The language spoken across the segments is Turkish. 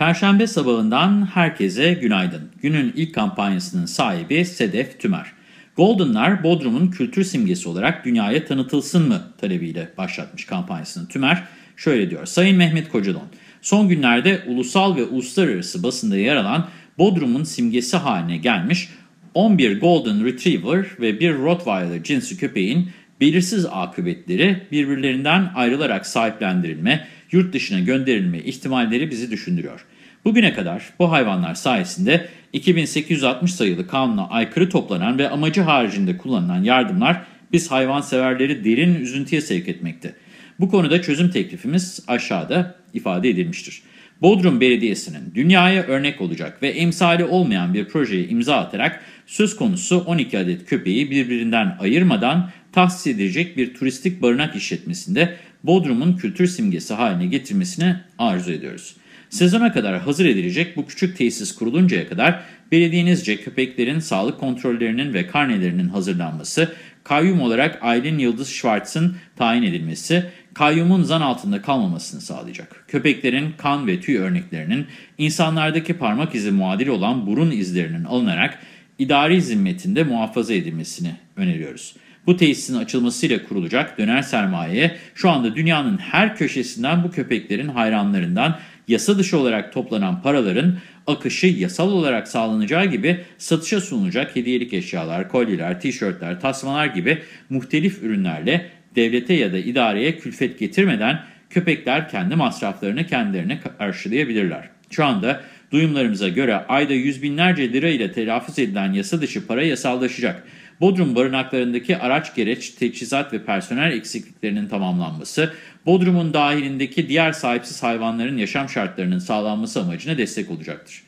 Perşembe sabahından herkese günaydın. Günün ilk kampanyasının sahibi Sedef Tümer. Golden'lar Bodrum'un kültür simgesi olarak dünyaya tanıtılsın mı talebiyle başlatmış kampanyasını. Tümer şöyle diyor. Sayın Mehmet Kocadon, son günlerde ulusal ve uluslararası basında yer alan Bodrum'un simgesi haline gelmiş 11 Golden Retriever ve bir Rottweiler cinsi köpeğin belirsiz akıbetleri birbirlerinden ayrılarak sahiplendirilme, yurt dışına gönderilme ihtimalleri bizi düşündürüyor. Bugüne kadar bu hayvanlar sayesinde 2860 sayılı kanuna aykırı toplanan ve amacı haricinde kullanılan yardımlar biz hayvanseverleri derin üzüntüye sevk etmekte. Bu konuda çözüm teklifimiz aşağıda ifade edilmiştir. Bodrum Belediyesi'nin dünyaya örnek olacak ve emsali olmayan bir projeye imza atarak söz konusu 12 adet köpeği birbirinden ayırmadan tahsis edilecek bir turistik barınak işletmesinde Bodrum'un kültür simgesi haline getirmesini arzu ediyoruz. Sezona kadar hazır edilecek bu küçük tesis kuruluncaya kadar belediyenizce köpeklerin sağlık kontrollerinin ve karnelerinin hazırlanması, kayyum olarak Aylin Yıldız Schwartz'ın tayin edilmesi, kayyumun zan altında kalmamasını sağlayacak. Köpeklerin kan ve tüy örneklerinin insanlardaki parmak izi muadili olan burun izlerinin alınarak idari zimmetinde muhafaza edilmesini öneriyoruz. Bu tesisin açılmasıyla kurulacak döner sermayeye şu anda dünyanın her köşesinden bu köpeklerin hayranlarından yasa dışı olarak toplanan paraların akışı yasal olarak sağlanacağı gibi satışa sunulacak hediyelik eşyalar, kolyeler, tişörtler, tasmalar gibi muhtelif ürünlerle devlete ya da idareye külfet getirmeden köpekler kendi masraflarını kendilerine karşılayabilirler. Şu anda duyumlarımıza göre ayda yüz binlerce lira ile telaffuz edilen yasa dışı para yasallaşacak. Bodrum barınaklarındaki araç gereç, teçhizat ve personel eksikliklerinin tamamlanması, Bodrum'un dahilindeki diğer sahipsiz hayvanların yaşam şartlarının sağlanması amacına destek olacaktır.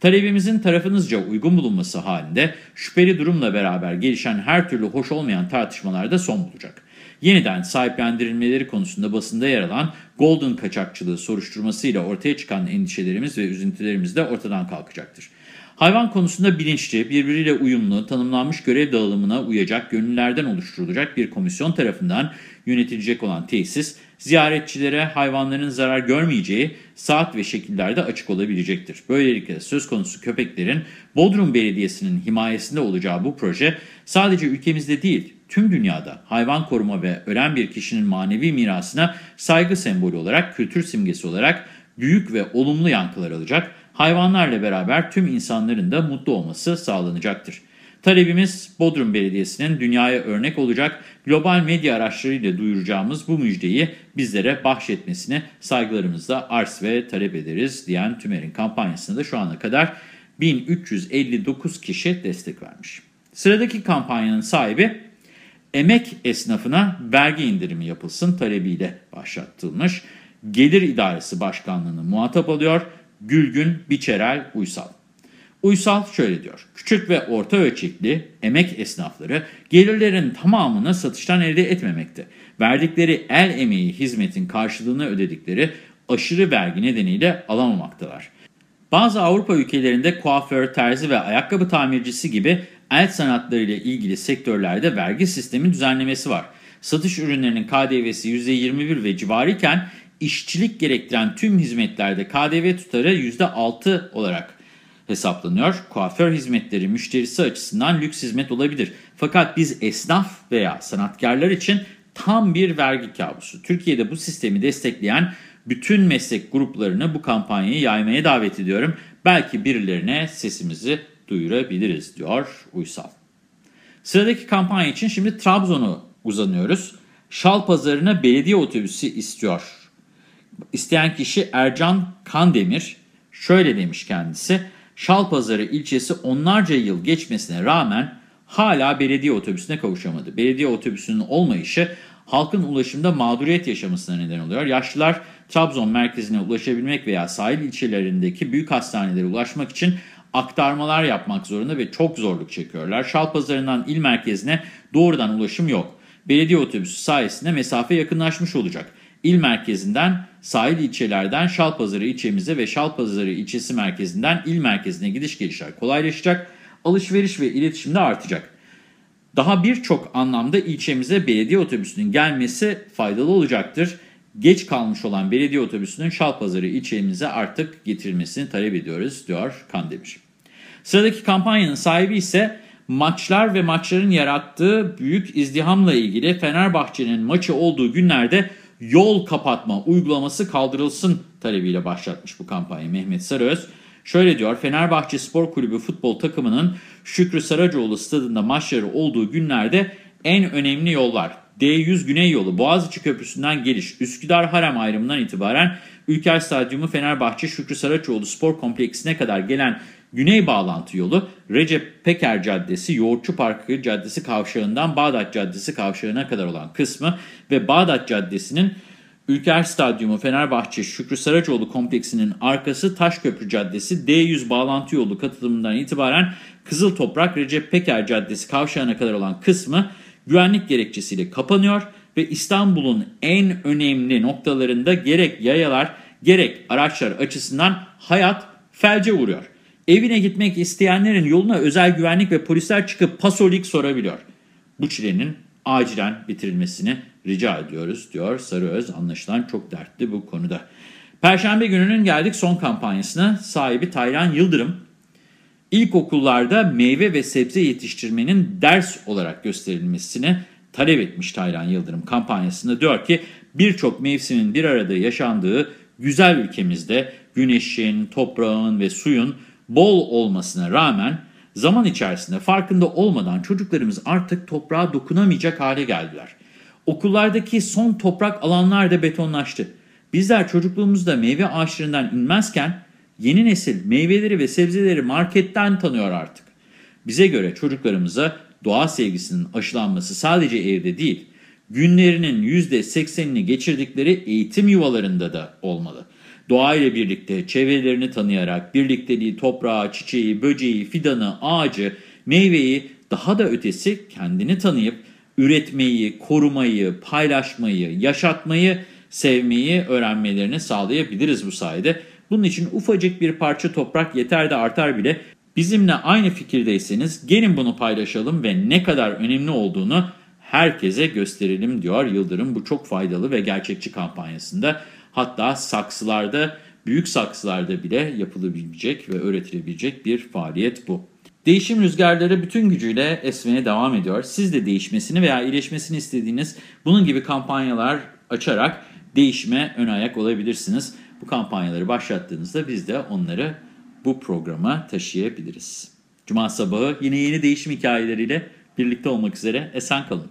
Talebimizin tarafınızca uygun bulunması halinde şüpheli durumla beraber gelişen her türlü hoş olmayan tartışmalarda son bulacak. Yeniden sahiplendirilmeleri konusunda basında yer alan Golden kaçakçılığı soruşturmasıyla ortaya çıkan endişelerimiz ve üzüntülerimiz de ortadan kalkacaktır. Hayvan konusunda bilinçli, birbiriyle uyumlu, tanımlanmış görev dağılımına uyacak, gönüllerden oluşturulacak bir komisyon tarafından yönetilecek olan tesis, ziyaretçilere hayvanların zarar görmeyeceği saat ve şekillerde açık olabilecektir. Böylelikle söz konusu köpeklerin Bodrum Belediyesi'nin himayesinde olacağı bu proje sadece ülkemizde değil, tüm dünyada hayvan koruma ve ölen bir kişinin manevi mirasına saygı sembolü olarak, kültür simgesi olarak büyük ve olumlu yankılar alacak, hayvanlarla beraber tüm insanların da mutlu olması sağlanacaktır. Talebimiz Bodrum Belediyesi'nin dünyaya örnek olacak global medya araçlarıyla duyuracağımız bu müjdeyi bizlere bahşetmesini saygılarımızla arz ve talep ederiz diyen Tümer'in kampanyasına da şu ana kadar 1359 kişi destek vermiş. Sıradaki kampanyanın sahibi emek esnafına vergi indirimi yapılsın talebiyle başlatılmış. Gelir İdaresi Başkanlığı'nı muhatap alıyor Gülgün Biçerel Uysal. Uysal şöyle diyor. Küçük ve orta ölçekli emek esnafları gelirlerin tamamını satıştan elde etmemekte. Verdikleri el emeği hizmetin karşılığını ödedikleri aşırı vergi nedeniyle alamamaktalar. Bazı Avrupa ülkelerinde kuaför, terzi ve ayakkabı tamircisi gibi el sanatları ile ilgili sektörlerde vergi sistemi düzenlemesi var. Satış ürünlerinin KDV'si %21 ve civarıyken işçilik gerektiren tüm hizmetlerde KDV tutarı %6 olarak hesaplanıyor. Kuaför hizmetleri müşterisi açısından lüks hizmet olabilir. Fakat biz esnaf veya sanatkarlar için tam bir vergi kabusu. Türkiye'de bu sistemi destekleyen bütün meslek gruplarını bu kampanyayı yaymaya davet ediyorum. Belki birilerine sesimizi duyurabiliriz diyor Uysal. Sıradaki kampanya için şimdi Trabzon'u uzanıyoruz. Şal pazarına belediye otobüsü istiyor. İsteyen kişi Ercan Kandemir. Şöyle demiş kendisi. Şalpazarı ilçesi onlarca yıl geçmesine rağmen hala belediye otobüsüne kavuşamadı. Belediye otobüsünün olmayışı halkın ulaşımda mağduriyet yaşamasına neden oluyor. Yaşlılar Trabzon merkezine ulaşabilmek veya sahil ilçelerindeki büyük hastanelere ulaşmak için aktarmalar yapmak zorunda ve çok zorluk çekiyorlar. Şalpazarı'ndan il merkezine doğrudan ulaşım yok. Belediye otobüsü sayesinde mesafe yakınlaşmış olacak. İl merkezinden, sahil ilçelerden Şalpazarı ilçemize ve Şalpazarı ilçesi merkezinden il merkezine gidiş gelişler kolaylaşacak. Alışveriş ve iletişim de artacak. Daha birçok anlamda ilçemize belediye otobüsünün gelmesi faydalı olacaktır. Geç kalmış olan belediye otobüsünün Şalpazarı ilçemize artık getirilmesini talep ediyoruz, diyor Kandemir. Sıradaki kampanyanın sahibi ise maçlar ve maçların yarattığı büyük izdihamla ilgili Fenerbahçe'nin maçı olduğu günlerde yol kapatma uygulaması kaldırılsın talebiyle başlatmış bu kampanya Mehmet Sarıöz. Şöyle diyor, Fenerbahçe Spor Kulübü futbol takımının Şükrü Saracoğlu stadında maçları olduğu günlerde en önemli yollar D100 Güney Yolu, Boğaziçi Köprüsü'nden geliş, Üsküdar Harem ayrımından itibaren Ülker Stadyumu Fenerbahçe Şükrü Saraçoğlu Spor Kompleksine kadar gelen güney bağlantı yolu, Recep Peker Caddesi, Yoğurtçu Parkı Caddesi kavşağından Bağdat Caddesi kavşağına kadar olan kısmı ve Bağdat Caddesi'nin Ülker Stadyumu Fenerbahçe Şükrü Saraçoğlu kompleksinin arkası Taşköprü Caddesi D100 bağlantı yolu katılımından itibaren Kızıl Toprak Recep Peker Caddesi kavşağına kadar olan kısmı güvenlik gerekçesiyle kapanıyor ve İstanbul'un en önemli noktalarında gerek yayalar gerek araçlar açısından hayat felce uğruyor. Evine gitmek isteyenlerin yoluna özel güvenlik ve polisler çıkıp pasolik sorabiliyor. Bu çilenin acilen bitirilmesini rica ediyoruz diyor Sarıöz. Anlaşılan çok dertli bu konuda. Perşembe gününün geldik son kampanyasına sahibi Taylan Yıldırım. İlkokullarda meyve ve sebze yetiştirmenin ders olarak gösterilmesini talep etmiş Taylan Yıldırım kampanyasında. Diyor ki birçok mevsimin bir arada yaşandığı güzel ülkemizde güneşin, toprağın ve suyun bol olmasına rağmen zaman içerisinde farkında olmadan çocuklarımız artık toprağa dokunamayacak hale geldiler. Okullardaki son toprak alanlar da betonlaştı. Bizler çocukluğumuzda meyve ağaçlarından inmezken yeni nesil meyveleri ve sebzeleri marketten tanıyor artık. Bize göre çocuklarımıza doğa sevgisinin aşılanması sadece evde değil, günlerinin %80'ini geçirdikleri eğitim yuvalarında da olmalı. Doğa ile birlikte çevrelerini tanıyarak birlikteliği, toprağı, çiçeği, böceği, fidanı, ağacı, meyveyi daha da ötesi kendini tanıyıp üretmeyi, korumayı, paylaşmayı, yaşatmayı, sevmeyi öğrenmelerini sağlayabiliriz bu sayede. Bunun için ufacık bir parça toprak yeter de artar bile. Bizimle aynı fikirdeyseniz gelin bunu paylaşalım ve ne kadar önemli olduğunu herkese gösterelim diyor Yıldırım. Bu çok faydalı ve gerçekçi kampanyasında. Hatta saksılarda, büyük saksılarda bile yapılabilecek ve öğretilebilecek bir faaliyet bu. Değişim rüzgarları bütün gücüyle esmeye devam ediyor. Siz de değişmesini veya iyileşmesini istediğiniz bunun gibi kampanyalar açarak değişime ön ayak olabilirsiniz. Bu kampanyaları başlattığınızda biz de onları bu programa taşıyabiliriz. Cuma sabahı yine yeni değişim hikayeleriyle birlikte olmak üzere esen kalın.